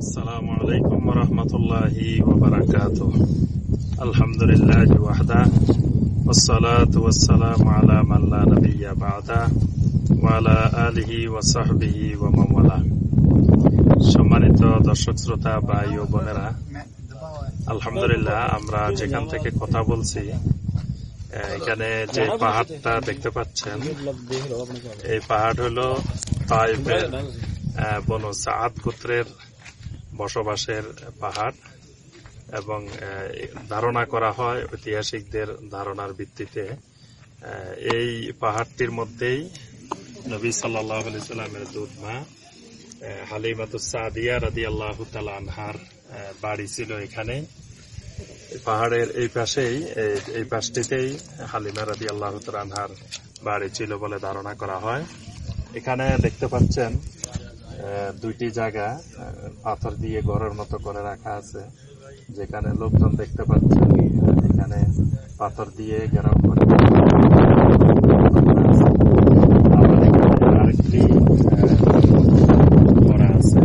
السلام عليكم ورحمة الله وبركاته الحمد لله وحده والصلاة والسلام على من لا نبي بعده وعلى آله وصحبه ومن والاه সম্মানিত দর্শক শ্রোতা ভাই ও বোনেরা আলহামদুলিল্লাহ আমরা যেখান থেকে কথা বলছি আহ, এখানে যে পাহাড়টা দেখতে পাচ্ছেন এই পাহাড় হলো তাইফের আহ, বনু সাদ গোত্রের বসবাসের পাহাড় এবং ধারণা করা হয় ঐতিহাসিকদের ধারণার ভিত্তিতে এই পাহাড়টির মধ্যেই নবী সাল্লামের দুধ মা হালিমাতুস সাদিয়া রাদি আল্লাহ আনহার বাড়ি ছিল এখানে। পাহাড়ের এই পাশেই এই- পাশটিতেই হালিমা রাদি আল্লাহ আনহার বাড়ি ছিল বলে ধারণা করা হয়। এখানে দেখতে পাচ্ছেন দুইটি জায়গা পাথর দিয়ে ঘরের মতো করে রাখা আছে। যেখানে লোকজন দেখতে পাচ্ছে এখানে পাথর দিয়ে ঘেরাও করে আবার এখানে আরেকটি আহ, করা আছে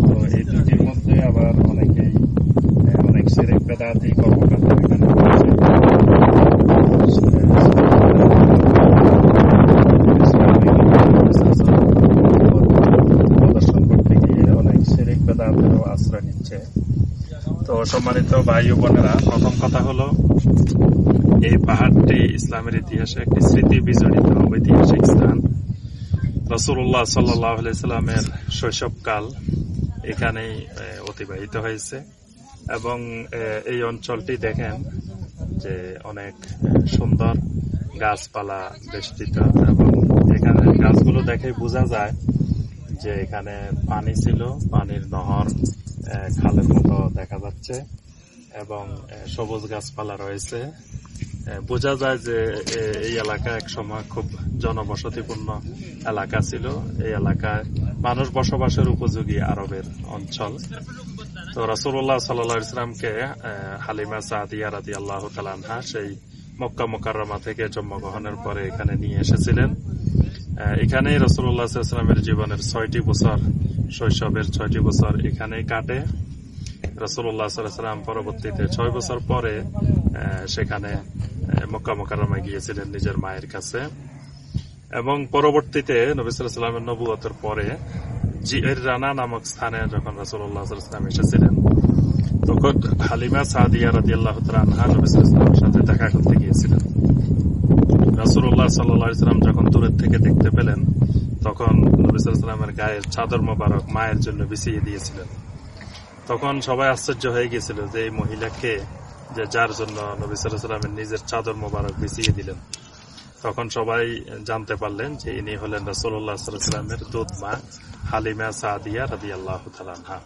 তো এই দুটির মধ্যে আবার অনেকেই আহ, অনেক সেরেক বেদাতি কর্মকর্তা এখানে প্রদর্শন করতে গিয়ে অনেক সেরেক বেদাতেরও আশ্রয় নিচ্ছে তো সম্মানিত ভাই ও বোনেরা, প্রথম কথা হলো, এই পাহাড়টি ইসলামের ইতিহাসে একটি স্মৃতি বিজড়িত ঐতিহাসিক স্থান। রসুল্লাহ সাল্লামের শৈশবকাল এখানেই অতিবাহিত হয়েছে এবং এই অঞ্চলটি দেখেন যে অনেক সুন্দর গাছপালা বেষ্টিত এবং এখানে গাছগুলো দেখে বোঝা যায় যে এখানে পানি ছিল, পানির নহর খালের মতো দেখা যাচ্ছে এবং সবুজ গাছপালা রয়েছে। বোঝা যায় যে এই এলাকা এক সময় খুব জনবসতিপূর্ণ এলাকা ছিল। এই এলাকায় মানুষ বসবাসের উপযোগী আরবের অঞ্চল। তো রসুল্লাহ সাল্লা ইসলামকে হালিমা সাদিয়া রাদি আল্লাহ তালানহা সেই মক্কা মোকাররমা থেকে জন্মগ্রহণের পরে এখানে নিয়ে এসেছিলেন। আহ, এখানেই রসুল্লাহ ইসলামের জীবনের ছয়টি বছর শৈশবের ছয়টি বছর এখানেই কাটে। রসুল্লাহ সাল্লাম পরবর্তীতে ছয় বছর পরে সেখানে মক্কা মোকাররমায় গিয়েছিলেন নিজের মায়ের কাছে। এবং পরবর্তীতে নবী সাল্লামের নবুয়তের পরে জিয়ের রানা নামক স্থানে যখন রসুল্লাহ সাল্লাম এসেছিলেন তখন হালিমা সাদিয়া রাদি আল্লাহ আনহা নবী সাল্লামের সাথে দেখা করতে গিয়েছিলেন। রাসুল্লাহ সাল্লাম যখন দূরের থেকে দেখতে পেলেন, তখন নবী সাল্লামের গায়ের চাদর মোবারক মায়ের জন্য বিছিয়ে দিয়েছিলেন। তখন সবাই আশ্চর্য হয়ে গেছিল যে এই মহিলাকে যে যার জন্য নবী সাল্লামের নিজের চাদর মোবারক বিছিয়ে দিলেন। তখন সবাই জানতে পারলেন যে ইনি হলেন রাসুল্লাহ সাল্লামের দুধ মা হালিমা সাদিয়া রাদি আল্লাহ তালানহা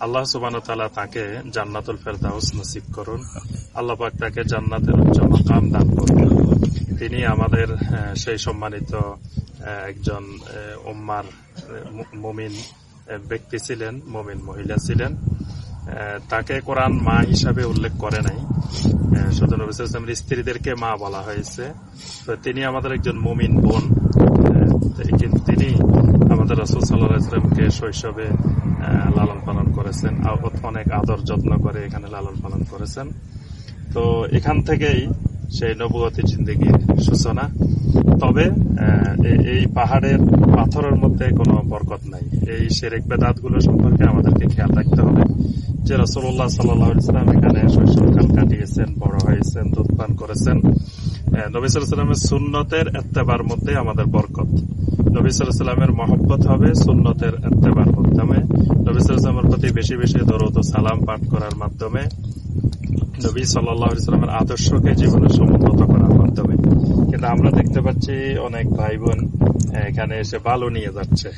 আল্লাহ সুবান তালা তাকে জান্নাতুল ফেরদাউস নসিব করুন। আল্লাহ পাক তাকে জান্নাতের উচ্চ মাকাম দান করুন। তিনি আমাদের সেই সম্মানিত একজন উম্মার মুমিন ব্যক্তি ছিলেন মুমিন মহিলা ছিলেন। তাকে কোরআন মা হিসাবে উল্লেখ করে নাই। আহ, শুধু নবী সাল্লাল্লাহু আলাইহি ওয়াসাল্লামের স্ত্রীদেরকে মা বলা হয়েছে। তো তিনি আমাদের একজন মুমিন বোন। কিন্তু তিনি আমাদের রাসূল ওয়াসাল্লামকে শৈশবে লালন পালন করেছেন অনেক আদর যত্ন করে এখানে লালন পালন করেছেন। তো এখান থেকেই সেই নবগতি জিন্দগির সূচনা। তবে এই পাহাড়ের পাথরের মধ্যে কোনো বরকত নাই। এই সেরেক বেদাতগুলো সম্পর্কে আমাদেরকে খেয়াল রাখতে হবে যে রসুল্লাহ সাল্লাম এখানে শৈশবকাল কাটিয়েছেন, বড় হয়েছেন, দুধ পান করেছেন। নবী সাল্লামের সুন্নতের এত্তেবার মধ্যে আমাদের বরকত। নবী সাল্লামের মহব্বত হবে সুন্নতের এত্তেবার মাধ্যমে। নবী সাল্লামের প্রতি বেশি বেশি দরদ ও সালাম পাঠ করার মাধ্যমে। নবী সাল্লাহ ইসলামের আদর্শকে জীবনে সমুন্নত করার মাধ্যমে। কিন্তু আমরা দেখতে পাচ্ছি অনেক ভাই বোন এখানে এসে বালু নিয়ে যাচ্ছে।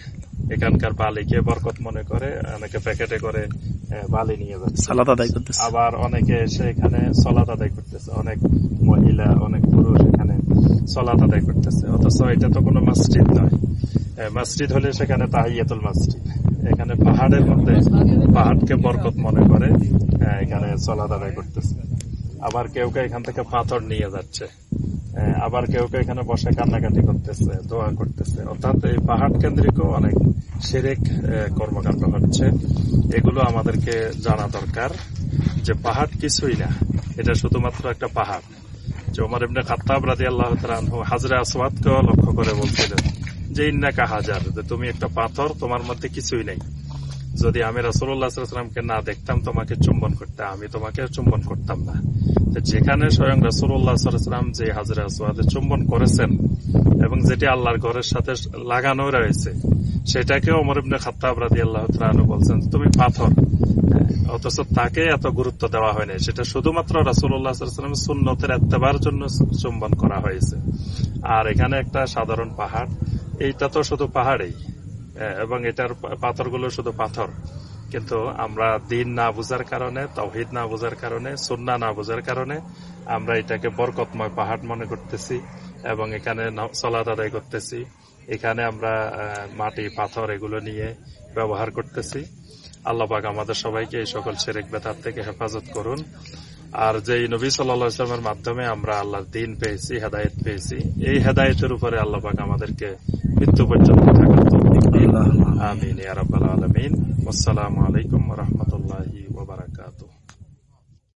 এখানকার বালিকে বরকত মনে করে অনেকে প্যাকেটে করে বালি নিয়ে যাচ্ছে। সালাদ আদায় করতেছে। আবার অনেকে এসে এখানে সলাত আদায় করতেছে। অনেক মহিলা অনেক পুরুষ এখানে সলাত আদায় করতেছে। অথচ এটা তো কোনো মসজিদ নয়। মসজিদ হলে সেখানে তাহিয়াতুল মসজিদ। এখানে পাহাড়ের মধ্যে পাহাড়কে বরকত মনে করে এখানে সলাত আদায় করতেছে। আবার কেউ কেউ এখান থেকে পাথর নিয়ে যাচ্ছে। আবার কেউ কেউ এখানে বসে কান্নাকাটি করতেছে, দোয়া করতেছে। অর্থাৎ এই পাহাড় কেন্দ্রিকও অনেক সেরেক কর্মকাণ্ড হচ্ছে। এগুলো আমাদেরকে জানা দরকার যে পাহাড় কিছুই না। এটা শুধুমাত্র একটা পাহাড়। যে ওমর ইবনে খাত্তাব রাজি আল্লাহ হাজরা আসওয়াদকেও লক্ষ্য করে বলছিলেন, যে ইন্নাকা হাজার, যে তুমি একটা পাথর, তোমার মধ্যে কিছুই নেই। যদি আমি রাসুল্লাহ সাল্লামকে না দেখতাম, তোমাকে চুম্বন করতে, আমি তোমাকে চুম্বন করতাম না। যেখানে স্বয়ং রাসুল্লাহ সাল্লাম যে হাজরা আসওয়াদে চুম্বন করেছেন, এবং যেটি আল্লাহর ঘরের সাথে লাগানো রয়েছে সেটাকে অমর ইবনে খাত্তাব রাজি আল্লাহ বলছেন, তুমি পাথর। অথচ তাকে এত গুরুত্ব দেওয়া হয়নি। সেটা শুধুমাত্র রাসুল্লাহ সাল্লামের সুন্নতের এত্তেবার জন্য চুম্বন করা হয়েছে। আর এখানে একটা সাধারণ পাহাড়। এইটা তো শুধু পাহাড়েই এবং এটার পাথরগুলো শুধু পাথর। কিন্তু আমরা দিন না বুঝার কারণে তৌহিদ না বুঝার কারণে সুন্না না বুঝার কারণে আমরা এটাকে বরকতময় পাহাড় মনে করতেছি এবং এখানে সলাত আদায় করতেছি। এখানে আমরা মাটি, পাথর এগুলো নিয়ে ব্যবহার করতেছি। আল্লাহ পাক আমাদের সবাইকে এই সকল সেরেক বেতার থেকে হেফাজত করুন। আর যে নবী ইসলামের মাধ্যমে আমরা আল্লাহর দিন পেয়েছি হেদায়ত পেয়েছি এই হেদায়তের উপরে আল্লাহবাক আমাদেরকে মৃত্যু পর্যন্ত থাকার আমিন রাব্বাল আসসালামু আলাইকুম রহমতুল্লাহ বারাকাতুহু।